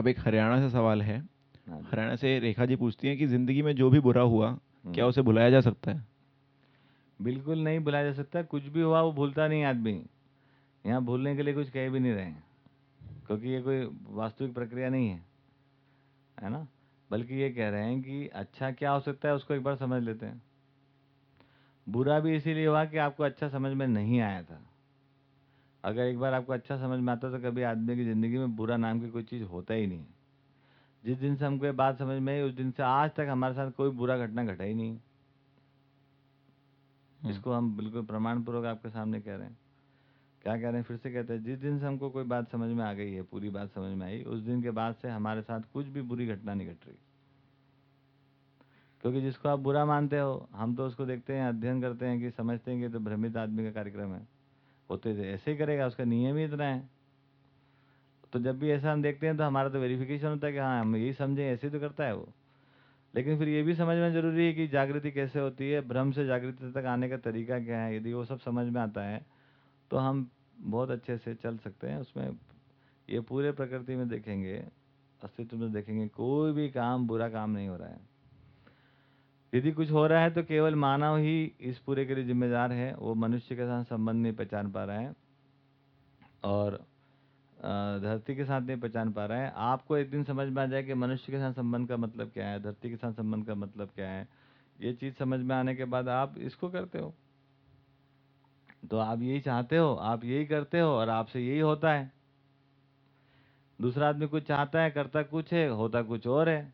अब एक हरियाणा से सवाल है। हाँ हरियाणा से रेखा जी पूछती हैं कि ज़िंदगी में जो भी बुरा हुआ क्या हम्म। उसे भुलाया जा सकता है? बिल्कुल नहीं भुलाया जा सकता। कुछ भी हुआ वो भूलता नहीं आदमी। यहाँ भूलने के लिए कुछ कह भी नहीं रहे क्योंकि ये कोई वास्तविक प्रक्रिया नहीं है। है ना? बल्कि ये कह रहे हैं कि अच्छा क्या हो सकता है उसको एक बार समझ लेते हैं। बुरा भी इसीलिए हुआ कि आपको अच्छा समझ में नहीं आया था। अगर एक बार आपको अच्छा समझ में आता तो कभी आदमी की ज़िंदगी में बुरा नाम की कोई चीज़ होता ही नहीं। जिस दिन से हमको ये बात समझ में आई उस दिन से आज तक हमारे साथ कोई बुरा घटना घटा ही नहीं। हम्म। इसको हम बिल्कुल प्रमाण पूर्वक आपके सामने कह रहे हैं। क्या कह रहे हैं? फिर से कहते हैं जिस दिन से हमको कोई बात समझ में आ गई है पूरी बात समझ में आई उस दिन के बाद से हमारे साथ कुछ भी बुरी घटना नहीं घट रही। क्योंकि जिसको आप बुरा मानते हो हम तो उसको देखते हैं अध्ययन करते हैं कि समझते हैं कि तो भ्रमित आदमी का कार्यक्रम है। होते थे ऐसे ही करेगा, उसका नियम ही इतना है। तो जब भी ऐसा हम देखते हैं तो हमारा तो वेरिफिकेशन होता है कि हाँ हम यही समझें, ऐसे तो करता है वो। लेकिन फिर ये भी समझना ज़रूरी है कि जागृति कैसे होती है, भ्रम से जागृति तक आने का तरीका क्या है, यदि वो सब समझ में आता है तो हम बहुत अच्छे से चल सकते हैं। उसमें ये पूरे प्रकृति में देखेंगे, अस्तित्व में देखेंगे, कोई भी काम बुरा काम नहीं हो रहा है। यदि कुछ हो रहा है तो केवल मानव ही इस पूरे के लिए जिम्मेदार है। वो मनुष्य के साथ संबंध नहीं पहचान पा रहा है और धरती के साथ नहीं पहचान पा रहा है। आपको एक दिन समझ में आ जाए कि मनुष्य के साथ संबंध का मतलब क्या है, धरती के साथ संबंध का मतलब क्या है। ये चीज़ समझ में आने के बाद आप इसको करते हो। तो आप यही चाहते हो, आप यही करते हो और आपसे यही होता है। दूसरा आदमी कुछ चाहता है, करता कुछ है, होता कुछ और है।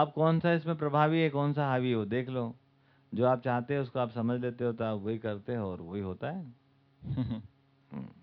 अब कौन सा इसमें प्रभावी है, कौन सा हावी हो देख लो। जो आप चाहते हो उसको आप समझ लेते हो तो आप वही करते हो और वही होता है।